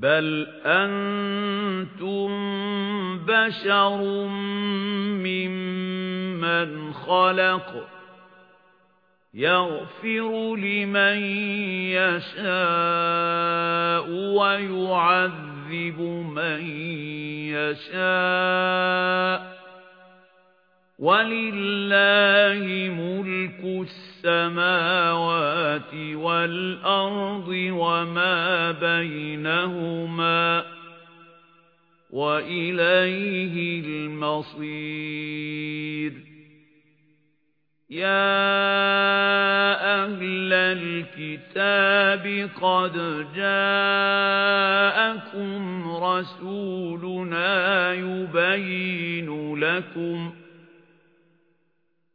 بل أنتم بشر ممن خلق يغفر لمن يشاء ويعذب من يشاء وَلِلَّهِ مُلْكُ السَّمَاوَاتِ وَالْأَرْضِ وَمَا بَيْنَهُمَا وَإِلَيْهِ الْمَصِيرُ. يَا أَهْلَ الْكِتَابِ قَدْ جَاءَكُمْ رَسُولُنَا يُبَيِّنُ لَكُمْ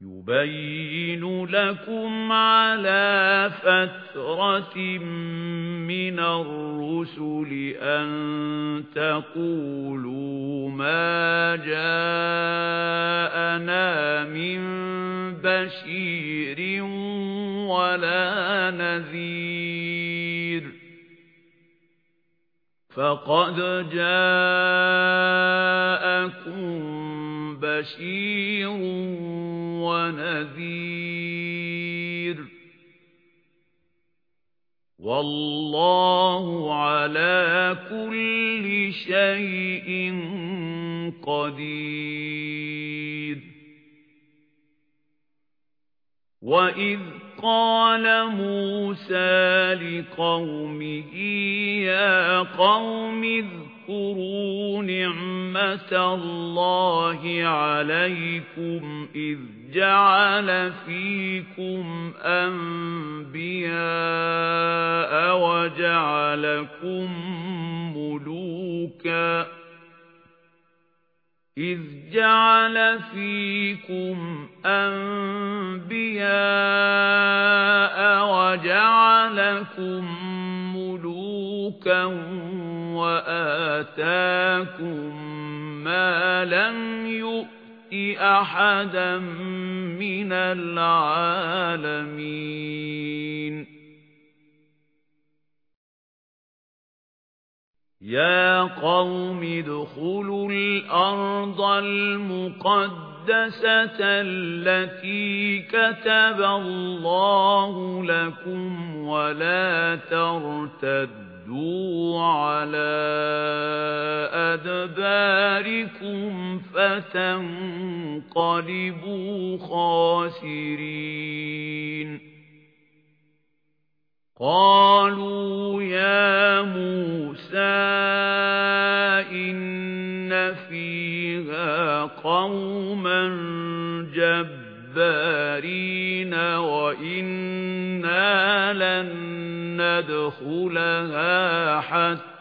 يُبَيِّنُ لَكُمْ عَلَى فَتْرَةٍ مِنَ الرُّسُلِ أَن تَقُولُوا مَا جَاءَنَا مِن بَشِيرٍ وَلَا نَذِيرٍ. فَقَدْ جَاءَكُم بَشِيرٌ وَنَذِيرٌ. وَاللَّهُ عَلَى كُلِّ شَيْءٍ قَدِيرٌ. وَإِذْ قَالَ مُوسَى لِقَوْمِهِ يَا قَوْمِ اذْكُرُوا نِعْمَةَ اللَّهِ عَلَيْكُمْ إِذْ جَعَلَ فِيكُمْ أَنْبِيَاءَ وَجَعَلَكُمْ مُلُوكًا إِذْ جَعَلَ فِيكُمْ أَنْبِيَاءَ وَجَعَلَكُمْ وَآتَاكُمْ مَا لَمْ يُؤْتِ أَحَدًا مِنَ الْعَالَمِينَ. يَا قَوْمِ ادْخُلُوا الْأَرْضَ الْمُقَدَّسَةَ الَّتِي كَتَبَ اللَّهُ لَكُمْ وَلَا تَرْتَدُّوا عَلَى أَدْبَارِكُمْ فَتَنقَلِبُوا خَاسِرِينَ. قالوا يا موسى إن فيها قوما جبارين وإنا لن ندخلها حتى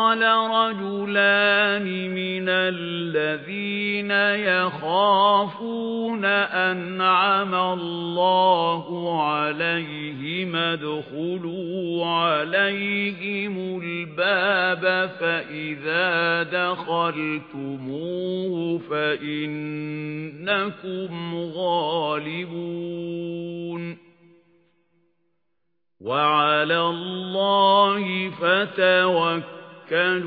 رَجُلَانِ مِنَ الَّذِينَ يَخَافُونَ أَنْعَمَ اللَّهُ عَلَيْهِمْ ادْخُلُوا عَلَيْهِمُ الْبَابَ فَإِذَا دَخَلْتُمُوهُ فَإِنَّكُمْ غَالِبُونَ وَعَلَى اللَّهِ فَتَوَكَّلُوا إِن